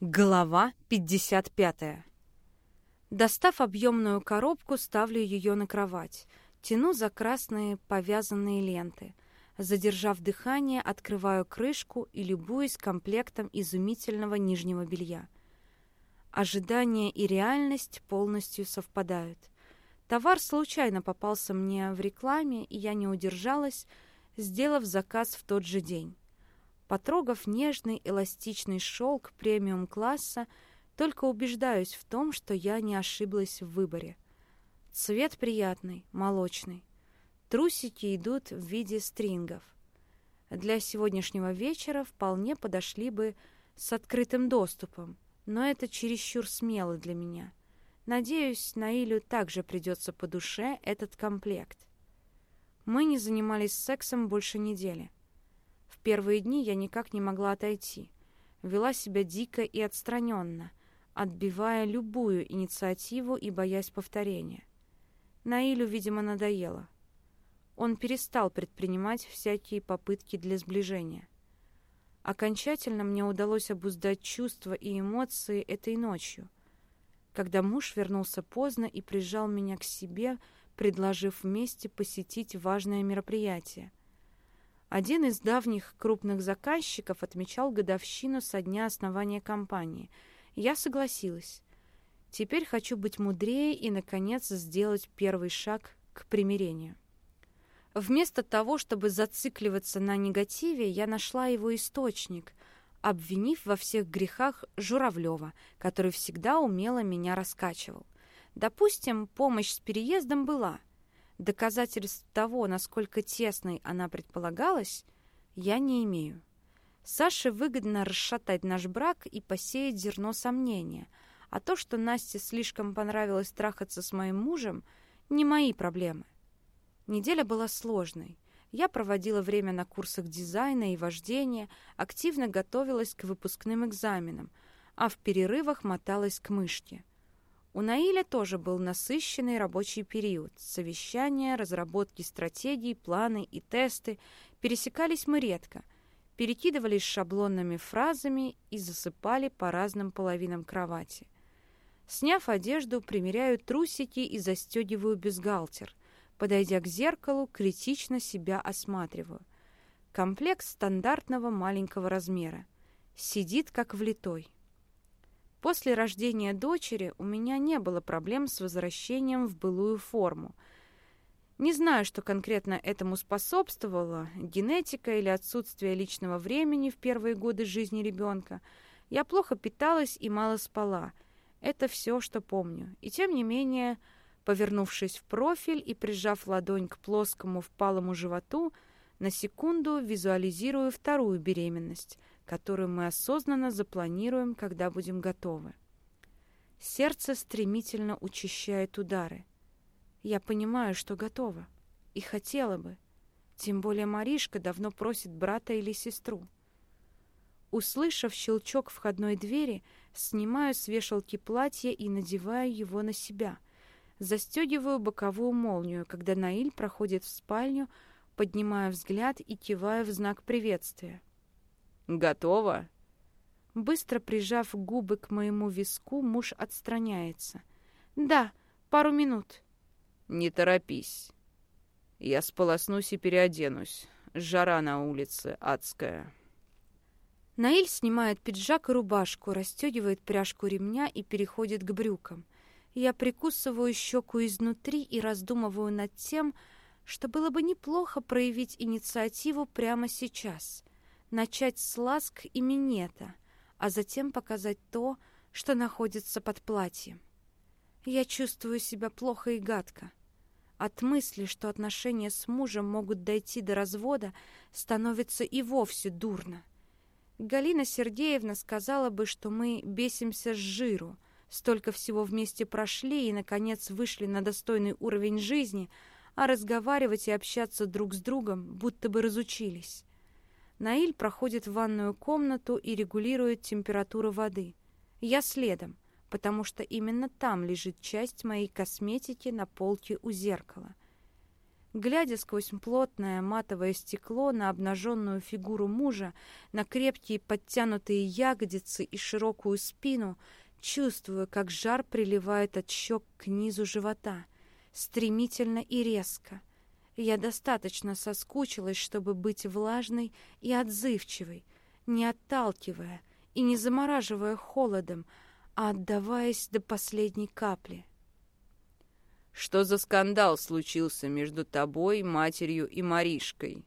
Глава 55. Достав объемную коробку, ставлю ее на кровать. Тяну за красные повязанные ленты. Задержав дыхание, открываю крышку и любуюсь комплектом изумительного нижнего белья. Ожидание и реальность полностью совпадают. Товар случайно попался мне в рекламе, и я не удержалась, сделав заказ в тот же день. Потрогав нежный эластичный шелк премиум-класса, только убеждаюсь в том, что я не ошиблась в выборе. Цвет приятный, молочный. Трусики идут в виде стрингов. Для сегодняшнего вечера вполне подошли бы с открытым доступом, но это чересчур смело для меня. Надеюсь, Наилю также придется по душе этот комплект. Мы не занимались сексом больше недели. Первые дни я никак не могла отойти. Вела себя дико и отстраненно, отбивая любую инициативу и боясь повторения. Наилю, видимо, надоело. Он перестал предпринимать всякие попытки для сближения. Окончательно мне удалось обуздать чувства и эмоции этой ночью, когда муж вернулся поздно и прижал меня к себе, предложив вместе посетить важное мероприятие — один из давних крупных заказчиков отмечал годовщину со дня основания компании. Я согласилась. Теперь хочу быть мудрее и, наконец, сделать первый шаг к примирению. Вместо того, чтобы зацикливаться на негативе, я нашла его источник, обвинив во всех грехах Журавлева, который всегда умело меня раскачивал. Допустим, помощь с переездом была — Доказательств того, насколько тесной она предполагалась, я не имею. Саше выгодно расшатать наш брак и посеять зерно сомнения, а то, что Насте слишком понравилось трахаться с моим мужем, не мои проблемы. Неделя была сложной. Я проводила время на курсах дизайна и вождения, активно готовилась к выпускным экзаменам, а в перерывах моталась к мышке – у Наиля тоже был насыщенный рабочий период. Совещания, разработки стратегий, планы и тесты. Пересекались мы редко. Перекидывались шаблонными фразами и засыпали по разным половинам кровати. Сняв одежду, примеряю трусики и застегиваю бюстгальтер. Подойдя к зеркалу, критично себя осматриваю. Комплект стандартного маленького размера. Сидит как влитой. После рождения дочери у меня не было проблем с возвращением в былую форму. Не знаю, что конкретно этому способствовало, генетика или отсутствие личного времени в первые годы жизни ребенка. Я плохо питалась и мало спала. Это все, что помню. И тем не менее, повернувшись в профиль и прижав ладонь к плоскому впалому животу, на секунду визуализирую вторую беременность — которую мы осознанно запланируем, когда будем готовы. Сердце стремительно учащает удары. Я понимаю, что готова. И хотела бы. Тем более Маришка давно просит брата или сестру. Услышав щелчок входной двери, снимаю с вешалки платье и надеваю его на себя. Застегиваю боковую молнию, когда Наиль проходит в спальню, поднимаю взгляд и киваю в знак приветствия. «Готово?» Быстро прижав губы к моему виску, муж отстраняется. «Да, пару минут». «Не торопись. Я сполоснусь и переоденусь. Жара на улице адская». Наиль снимает пиджак и рубашку, расстегивает пряжку ремня и переходит к брюкам. Я прикусываю щеку изнутри и раздумываю над тем, что было бы неплохо проявить инициативу прямо сейчас — начать с ласк и минета, а затем показать то, что находится под платьем. Я чувствую себя плохо и гадко. От мысли, что отношения с мужем могут дойти до развода, становится и вовсе дурно. Галина Сергеевна сказала бы, что мы бесимся с жиру, столько всего вместе прошли и, наконец, вышли на достойный уровень жизни, а разговаривать и общаться друг с другом будто бы разучились. Наиль проходит в ванную комнату и регулирует температуру воды. Я следом, потому что именно там лежит часть моей косметики на полке у зеркала. Глядя сквозь плотное матовое стекло на обнаженную фигуру мужа, на крепкие подтянутые ягодицы и широкую спину, чувствую, как жар приливает от щек к низу живота, стремительно и резко. Я достаточно соскучилась, чтобы быть влажной и отзывчивой, не отталкивая и не замораживая холодом, а отдаваясь до последней капли. Что за скандал случился между тобой, матерью и Маришкой?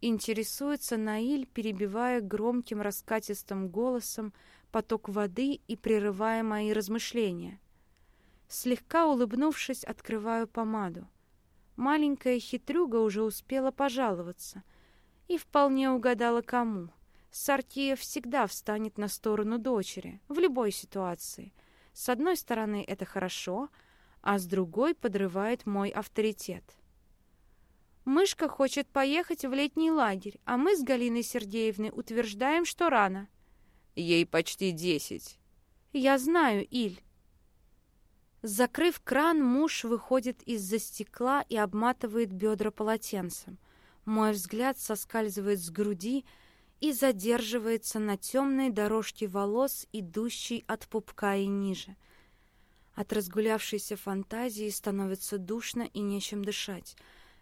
Интересуется Наиль, перебивая громким раскатистым голосом поток воды и прерывая мои размышления. Слегка улыбнувшись, открываю помаду. Маленькая хитрюга уже успела пожаловаться и вполне угадала кому. Сартия всегда встанет на сторону дочери в любой ситуации. С одной стороны, это хорошо — а с другой подрывает мой авторитет. Мышка хочет поехать в летний лагерь, а мы с Галиной Сергеевной утверждаем, что рано. Ей почти десять. Я знаю, Иль. Закрыв кран, муж выходит из-за стекла и обматывает бедра полотенцем. Мой взгляд соскальзывает с груди и задерживается на темной дорожке волос, идущей от пупка и ниже. От разгулявшейся фантазии становится душно и нечем дышать.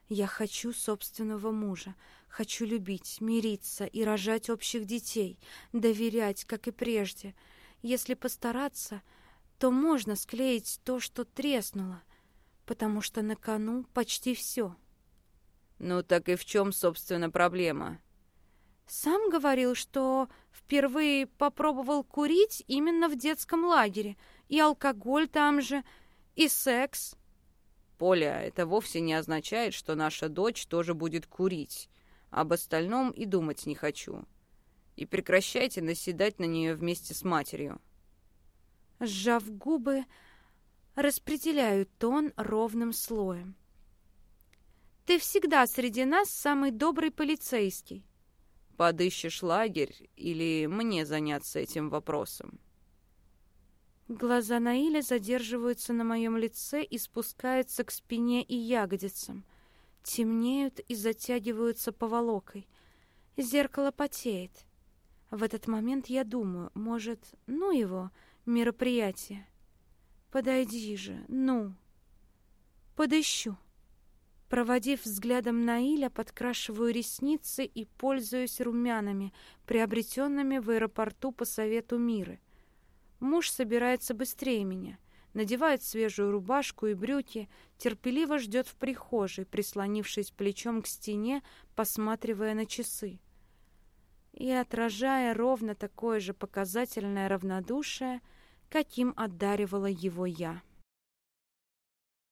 Я хочу собственного мужа, хочу любить, мириться и рожать общих детей, доверять, как и прежде. Если постараться, то можно склеить то, что треснуло, потому что на кону почти все. Ну так и в чем, собственно, проблема? Сам говорил, что впервые попробовал курить именно в детском лагере — и алкоголь там же, и секс. Поля, это вовсе не означает, что наша дочь тоже будет курить. Об остальном и думать не хочу. И прекращайте наседать на нее вместе с матерью. Сжав губы, распределяю тон ровным слоем. Ты всегда среди нас самый добрый полицейский. Подыщешь лагерь или мне заняться этим вопросом? Глаза Наиля задерживаются на моем лице и спускаются к спине и ягодицам. Темнеют и затягиваются поволокой. Зеркало потеет. В этот момент я думаю, может, ну его, мероприятие. Подойди же, ну. Подыщу. Проводив взглядом Наиля, подкрашиваю ресницы и пользуюсь румянами, приобретенными в аэропорту по совету Миры. Муж собирается быстрее меня, надевает свежую рубашку и брюки, терпеливо ждет в прихожей, прислонившись плечом к стене, посматривая на часы. И отражая ровно такое же показательное равнодушие, каким одаривала его я.